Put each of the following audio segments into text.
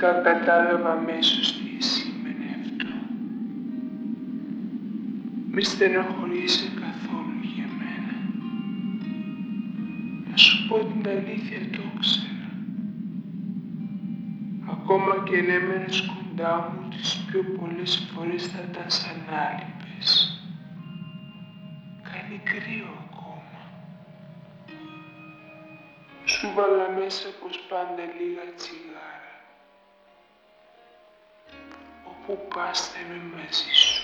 Φυσικά κατάλαβα αμέσως τι σήμαινε αυτό. Μη στεναχωρείσαι καθόλου για μένα. Να σου πω την αλήθεια το ξέρα. Ακόμα και αν έμενες κοντά μου τις πιο πολλές φορές θα ήταν σαν άλυπες. Κάνει κρύο ακόμα. Σου βάλα μέσα πως πάντα λίγα τσιγάρα. Όπου πας θα είμαι μαζί σου.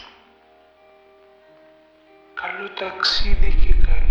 Καλό ταξίδι και καλή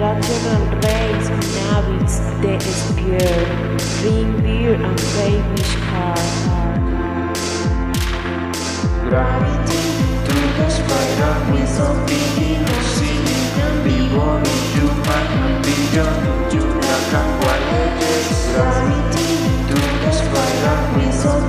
rational race habits the sphere, being beer and babish car. Gravity to the spiral wheels of being a city and be born into human vision. You. Gravity to the spiral wheels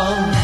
all.